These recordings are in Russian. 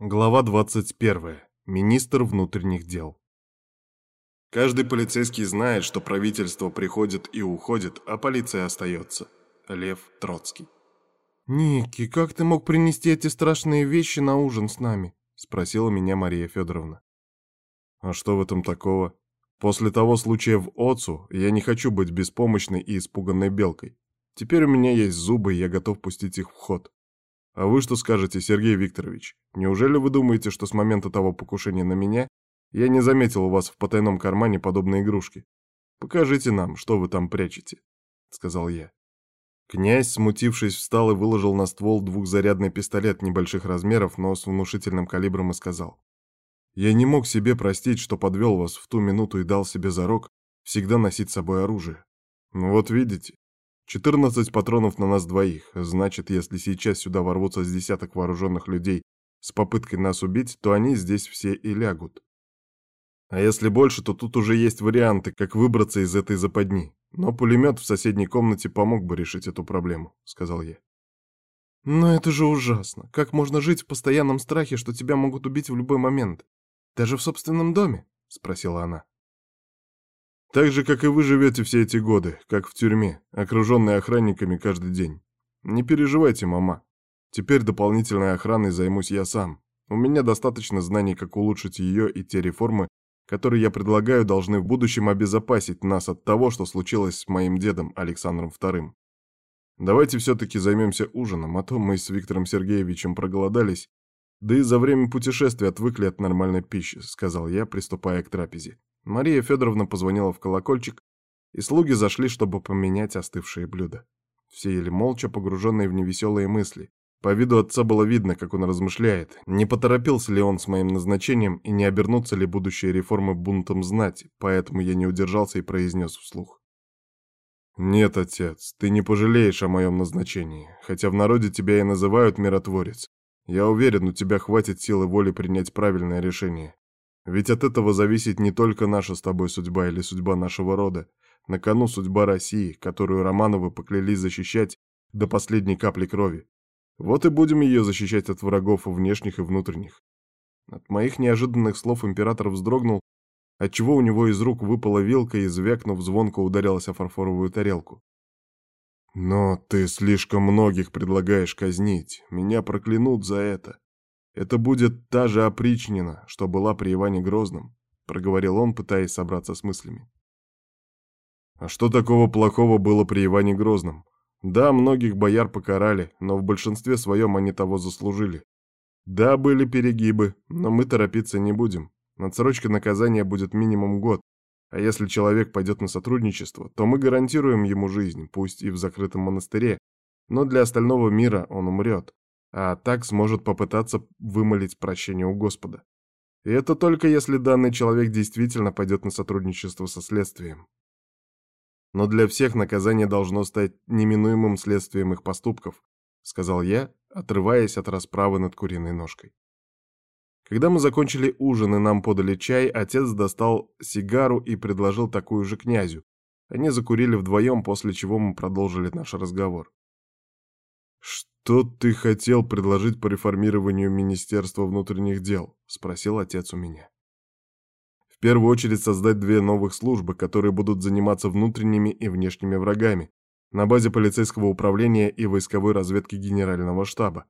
Глава 21. Министр внутренних дел. Каждый полицейский знает, что правительство приходит и уходит, а полиция остается. Лев Троцкий. «Ники, как ты мог принести эти страшные вещи на ужин с нами?» — спросила меня Мария Федоровна. «А что в этом такого? После того случая в Оцу я не хочу быть беспомощной и испуганной белкой. Теперь у меня есть зубы, и я готов пустить их в ход. А вы что скажете, Сергей Викторович? Неужели вы думаете, что с момента того покушения на меня я не заметил у вас в потайном кармане подобные игрушки? Покажите нам, что вы там прячете, сказал я. Князь, смутившись, встал и выложил на ствол двухзарядный пистолет небольших размеров, но с внушительным калибром и сказал. «Я не мог себе простить, что подвел вас в ту минуту и дал себе зарок всегда носить с собой оружие. Ну вот видите, 14 патронов на нас двоих. Значит, если сейчас сюда ворвутся с десяток вооруженных людей с попыткой нас убить, то они здесь все и лягут. А если больше, то тут уже есть варианты, как выбраться из этой западни. Но пулемет в соседней комнате помог бы решить эту проблему, сказал я. Но это же ужасно. Как можно жить в постоянном страхе, что тебя могут убить в любой момент? Даже в собственном доме? Спросила она. Так же, как и вы живете все эти годы, как в тюрьме, окруженные охранниками каждый день. Не переживайте, мама. Теперь дополнительной охраной займусь я сам. У меня достаточно знаний, как улучшить ее, и те реформы, которые я предлагаю, должны в будущем обезопасить нас от того, что случилось с моим дедом Александром II. Давайте все-таки займемся ужином, а то мы с Виктором Сергеевичем проголодались, да и за время путешествия отвыкли от нормальной пищи, сказал я, приступая к трапезе. Мария Федоровна позвонила в колокольчик, и слуги зашли, чтобы поменять остывшие блюда. Все ели молча, погруженные в невеселые мысли. По виду отца было видно, как он размышляет, не поторопился ли он с моим назначением и не обернутся ли будущие реформы бунтом знати, поэтому я не удержался и произнес вслух. «Нет, отец, ты не пожалеешь о моем назначении, хотя в народе тебя и называют миротворец. Я уверен, у тебя хватит силы воли принять правильное решение. Ведь от этого зависит не только наша с тобой судьба или судьба нашего рода. На кону судьба России, которую Романовы поклялись защищать до последней капли крови. Вот и будем ее защищать от врагов внешних и внутренних. От моих неожиданных слов император вздрогнул, отчего у него из рук выпала вилка и, звякнув, звонко ударилась о фарфоровую тарелку. «Но ты слишком многих предлагаешь казнить. Меня проклянут за это. Это будет та же опричнина, что была при Иване Грозном, проговорил он, пытаясь собраться с мыслями. А что такого плохого было при Иване Грозном? Да, многих бояр покарали, но в большинстве своем они того заслужили. Да, были перегибы, но мы торопиться не будем. Надсрочка наказания будет минимум год, а если человек пойдет на сотрудничество, то мы гарантируем ему жизнь, пусть и в закрытом монастыре, но для остального мира он умрет а так сможет попытаться вымолить прощение у Господа. И это только если данный человек действительно пойдет на сотрудничество со следствием. Но для всех наказание должно стать неминуемым следствием их поступков, сказал я, отрываясь от расправы над куриной ножкой. Когда мы закончили ужин и нам подали чай, отец достал сигару и предложил такую же князю. Они закурили вдвоем, после чего мы продолжили наш разговор. «Что ты хотел предложить по реформированию Министерства внутренних дел?» — спросил отец у меня. «В первую очередь создать две новых службы, которые будут заниматься внутренними и внешними врагами, на базе полицейского управления и войсковой разведки Генерального штаба.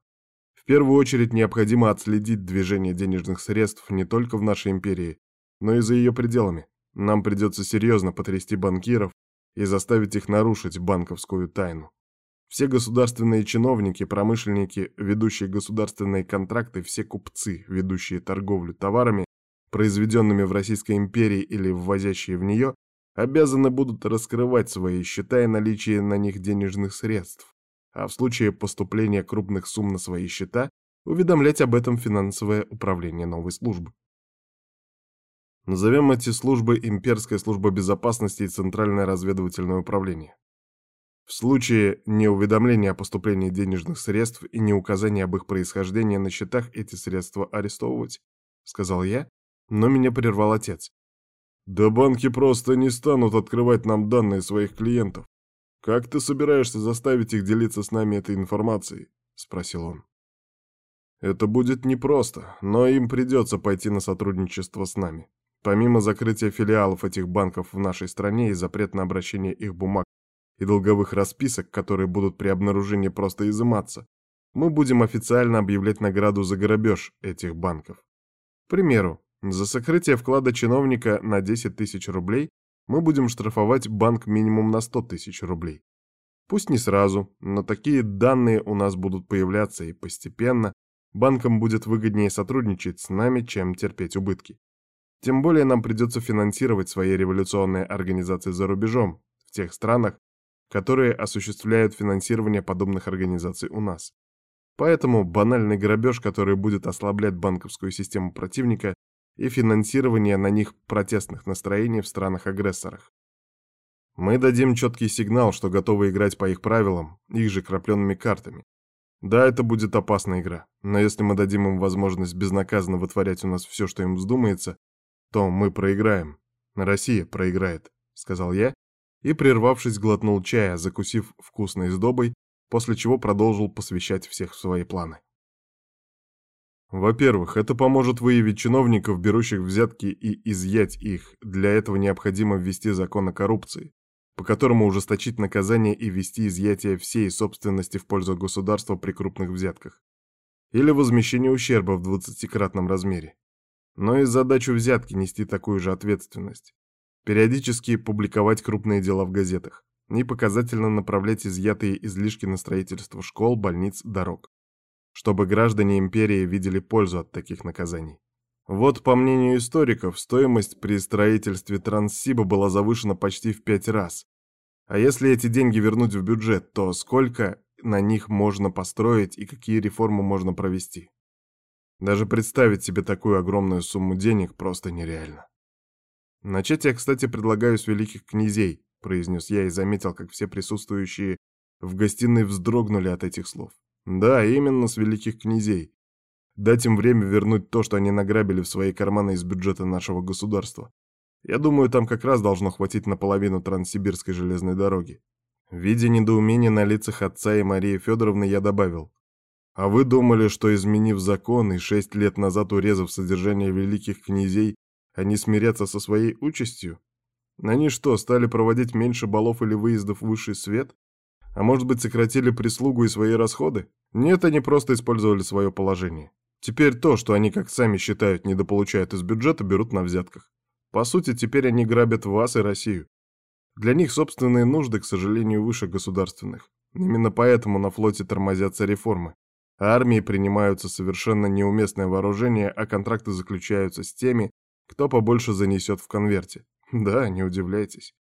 В первую очередь необходимо отследить движение денежных средств не только в нашей империи, но и за ее пределами. Нам придется серьезно потрясти банкиров и заставить их нарушить банковскую тайну. Все государственные чиновники, промышленники, ведущие государственные контракты, все купцы, ведущие торговлю товарами, произведенными в Российской империи или ввозящие в нее, обязаны будут раскрывать свои счета и наличие на них денежных средств, а в случае поступления крупных сумм на свои счета уведомлять об этом финансовое управление новой службы. Назовем эти службы Имперская служба безопасности и Центральное разведывательное управление. В случае неуведомления о поступлении денежных средств и неуказания об их происхождении на счетах эти средства арестовывать, сказал я, но меня прервал отец. Да банки просто не станут открывать нам данные своих клиентов. Как ты собираешься заставить их делиться с нами этой информацией? спросил он. Это будет непросто, но им придется пойти на сотрудничество с нами. Помимо закрытия филиалов этих банков в нашей стране и запрет на обращение их бумаг и долговых расписок, которые будут при обнаружении просто изыматься, мы будем официально объявлять награду за грабеж этих банков. К примеру, за сокрытие вклада чиновника на 10 тысяч рублей мы будем штрафовать банк минимум на 100 тысяч рублей. Пусть не сразу, но такие данные у нас будут появляться и постепенно банкам будет выгоднее сотрудничать с нами, чем терпеть убытки. Тем более нам придется финансировать свои революционные организации за рубежом, в тех странах, которые осуществляют финансирование подобных организаций у нас. Поэтому банальный грабеж, который будет ослаблять банковскую систему противника и финансирование на них протестных настроений в странах-агрессорах. Мы дадим четкий сигнал, что готовы играть по их правилам, их же крапленными картами. Да, это будет опасная игра, но если мы дадим им возможность безнаказанно вытворять у нас все, что им вздумается, то мы проиграем. Россия проиграет, сказал я, и, прервавшись, глотнул чая, закусив вкусной сдобой, после чего продолжил посвящать всех в свои планы. Во-первых, это поможет выявить чиновников, берущих взятки, и изъять их. Для этого необходимо ввести закон о коррупции, по которому ужесточить наказание и ввести изъятие всей собственности в пользу государства при крупных взятках. Или возмещение ущерба в двадцатикратном размере. Но и задачу взятки нести такую же ответственность. Периодически публиковать крупные дела в газетах и показательно направлять изъятые излишки на строительство школ, больниц, дорог, чтобы граждане империи видели пользу от таких наказаний. Вот, по мнению историков, стоимость при строительстве Транссиба была завышена почти в пять раз. А если эти деньги вернуть в бюджет, то сколько на них можно построить и какие реформы можно провести? Даже представить себе такую огромную сумму денег просто нереально. Начать я, кстати, предлагаю с великих князей, — произнес я и заметил, как все присутствующие в гостиной вздрогнули от этих слов. «Да, именно с великих князей. Дать им время вернуть то, что они награбили в свои карманы из бюджета нашего государства. Я думаю, там как раз должно хватить наполовину Транссибирской железной дороги». Видя недоумение на лицах отца и Марии Федоровны, я добавил. «А вы думали, что, изменив закон и шесть лет назад урезав содержание великих князей, они смирятся со своей участью?» Они что, стали проводить меньше балов или выездов в высший свет? А может быть, сократили прислугу и свои расходы? Нет, они просто использовали свое положение. Теперь то, что они, как сами считают, недополучают из бюджета, берут на взятках. По сути, теперь они грабят вас и Россию. Для них собственные нужды, к сожалению, выше государственных. Именно поэтому на флоте тормозятся реформы. А армии принимаются совершенно неуместное вооружение, а контракты заключаются с теми, кто побольше занесет в конверте. Да, не удивляйтесь.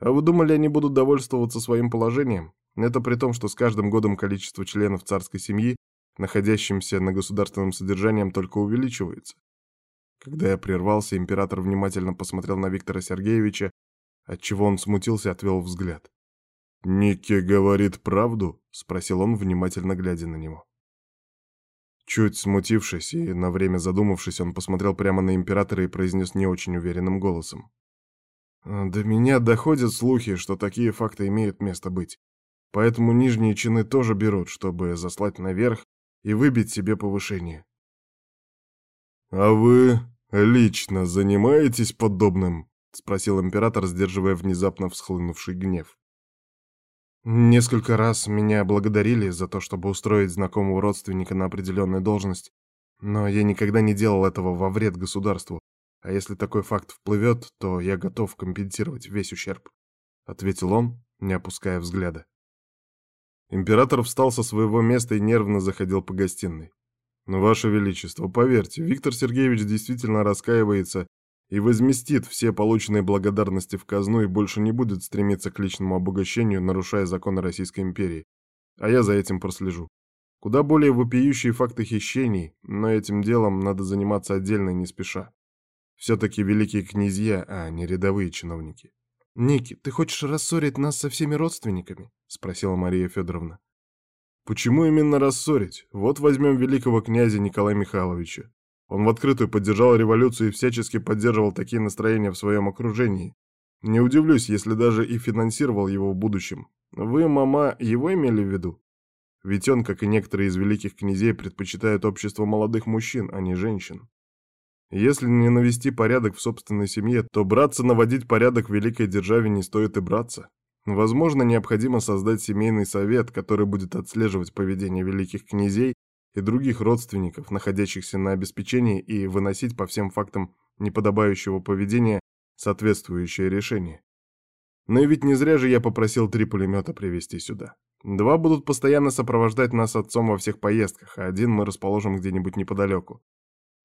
А вы думали, они будут довольствоваться своим положением? Это при том, что с каждым годом количество членов царской семьи, находящимся на государственном содержании, только увеличивается. Когда я прервался, император внимательно посмотрел на Виктора Сергеевича, отчего он смутился и отвел взгляд. «Никки говорит правду?» — спросил он, внимательно глядя на него. Чуть смутившись и на время задумавшись, он посмотрел прямо на императора и произнес не очень уверенным голосом. До меня доходят слухи, что такие факты имеют место быть. Поэтому нижние чины тоже берут, чтобы заслать наверх и выбить себе повышение. «А вы лично занимаетесь подобным?» — спросил император, сдерживая внезапно всхлынувший гнев. Несколько раз меня благодарили за то, чтобы устроить знакомого родственника на определенную должность, но я никогда не делал этого во вред государству, а если такой факт вплывет, то я готов компенсировать весь ущерб», — ответил он, не опуская взгляда. Император встал со своего места и нервно заходил по гостиной. «Но, Ваше Величество, поверьте, Виктор Сергеевич действительно раскаивается и возместит все полученные благодарности в казну и больше не будет стремиться к личному обогащению, нарушая законы Российской империи. А я за этим прослежу. Куда более вопиющие факты хищений, но этим делом надо заниматься отдельно и не спеша. Все-таки великие князья, а не рядовые чиновники. «Ники, ты хочешь рассорить нас со всеми родственниками?» — спросила Мария Федоровна. «Почему именно рассорить? Вот возьмем великого князя Николая Михайловича. Он в открытую поддержал революцию и всячески поддерживал такие настроения в своем окружении. Не удивлюсь, если даже и финансировал его в будущем. Вы, мама, его имели в виду? Ведь он, как и некоторые из великих князей, предпочитает общество молодых мужчин, а не женщин. Если не навести порядок в собственной семье, то браться наводить порядок в великой державе не стоит и браться. Возможно, необходимо создать семейный совет, который будет отслеживать поведение великих князей и других родственников, находящихся на обеспечении, и выносить по всем фактам неподобающего поведения соответствующее решение. Но и ведь не зря же я попросил три пулемета привезти сюда. Два будут постоянно сопровождать нас отцом во всех поездках, а один мы расположим где-нибудь неподалеку.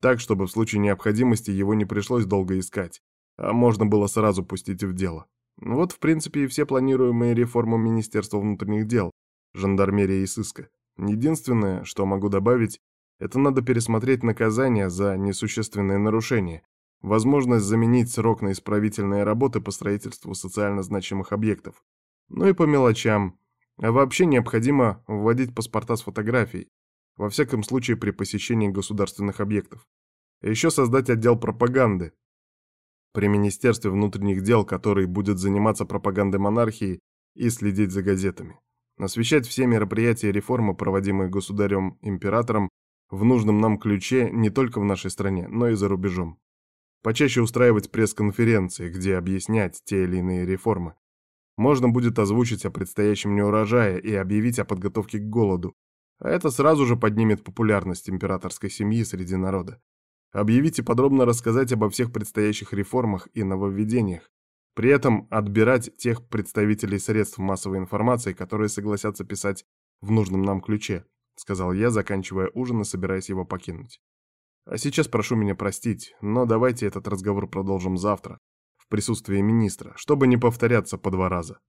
Так, чтобы в случае необходимости его не пришлось долго искать, а можно было сразу пустить в дело. Вот, в принципе, и все планируемые реформы Министерства внутренних дел, жандармерии и сыска. Единственное, что могу добавить, это надо пересмотреть наказание за несущественные нарушения, возможность заменить срок на исправительные работы по строительству социально значимых объектов. Ну и по мелочам. А вообще необходимо вводить паспорта с фотографией, во всяком случае при посещении государственных объектов. А еще создать отдел пропаганды, при Министерстве внутренних дел, который будет заниматься пропагандой монархии и следить за газетами. Освещать все мероприятия реформы, проводимые государем-императором, в нужном нам ключе не только в нашей стране, но и за рубежом. Почаще устраивать пресс-конференции, где объяснять те или иные реформы. Можно будет озвучить о предстоящем неурожае и объявить о подготовке к голоду, а это сразу же поднимет популярность императорской семьи среди народа. Объявить и подробно рассказать обо всех предстоящих реформах и нововведениях. При этом отбирать тех представителей средств массовой информации, которые согласятся писать в нужном нам ключе, сказал я, заканчивая ужин и собираясь его покинуть. А сейчас прошу меня простить, но давайте этот разговор продолжим завтра, в присутствии министра, чтобы не повторяться по два раза.